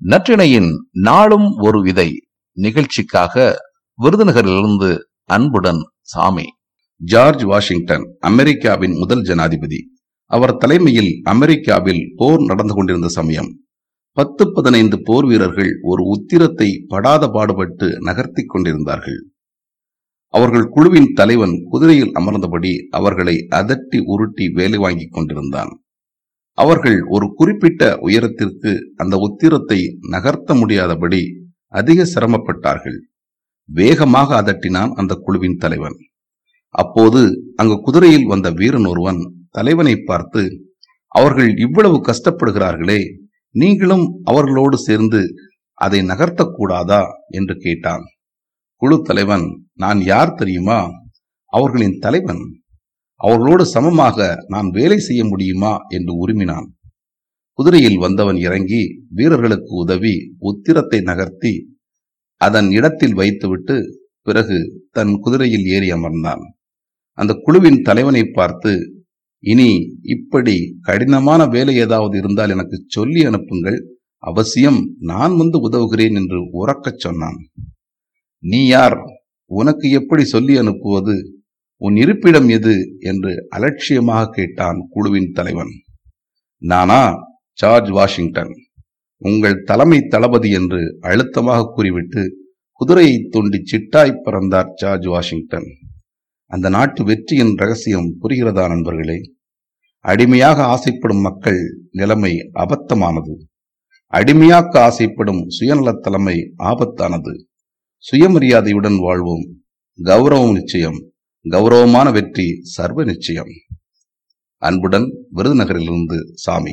நற்றிணையின் நாளும் ஒரு விதை நிகழ்ச்சிக்காக விருதுநகரிலிருந்து அன்புடன் சாமி. ஜார்ஜ் வாஷிங்டன் அமெரிக்காவின் முதல் ஜனாதிபதி. அவர் தலைமையில் அமெரிக்காவில் போர் நடந்து கொண்டிருந்த சமயம் பத்து பதினைந்து போர் வீரர்கள் ஒரு உத்திரத்தை படாத பாடுபட்டு நகர்த்தி கொண்டிருந்தார்கள். அவர்கள் குழுவின் தலைவன் குதிரையில் அமர்ந்தபடி அவர்களை அதட்டி உருட்டி வேலை வாங்கிக் கொண்டிருந்தான். அவர்கள் ஒரு குறிப்பிட்ட உயரத்திற்கு அந்த உத்திரத்தை நகர்த்த முடியாதபடி அதிக சிரமப்பட்டார்கள். வேகமாக அதட்டினான் அந்த குழுவின் தலைவன். அப்போது அங்கு குதிரையில் வந்த வீரன் ஒருவன் தலைவனை பார்த்து அவர்கள் இவ்வளவு கஷ்டப்படுகிறார்களே நீங்களும் அவர்களோடு சேர்ந்து அதை நகர்த்தக்கூடாதா? என்று கேட்டான். குழு தலைவன் நான் யார் தெரியுமா? அவர்களின் தலைவன் அவர்களோடு சமமாக நான் வேலை செய்ய முடியுமா என்று உருமினான். குதிரையில் வந்தவன் இறங்கி வீரர்களுக்கு உதவி உத்திரத்தை நகர்த்தி அதன் இடத்தில் வைத்துவிட்டு பிறகு தன் குதிரையில் ஏறி அமர்ந்தான். அந்த குழுவின் தலைவனை பார்த்து இனி இப்படி கடினமான வேலை ஏதாவது இருந்தால் எனக்கு சொல்லி அனுப்புங்கள். அவசியம் நான் வந்து உதவுகிறேன் என்று உறக்கச் சொன்னான். நீ யார்? உனக்கு எப்படி சொல்லி அனுப்புவது? உன் இருப்பிடம் எது? என்று அலட்சியமாக கேட்டான் குழுவின் தலைவன். நானா? George Washington. உங்கள் தலைமை தளபதி என்று அழுத்தமாக கூறிவிட்டு குதிரையை தோண்டி சிட்டாய் பறந்தார் ஜார்ஜ் வாஷிங்டன். அந்த நாட்டு வெற்றியின் ரகசியம் புரிகிறதா நண்பர்களே? அடிமையாக ஆசைப்படும் மக்கள் நிலைமை அபத்தமானது. அடிமையாக்க ஆசைப்படும் சுயநலத் தலைமை ஆபத்தானது. சுயமரியாதையுடன் வாழ்வோம். கௌரவம் நிச்சயம். கௌரவமான வெற்றி சர்வ நிச்சயம். அன்புடன் விருதுநகரிலிருந்து சாமி.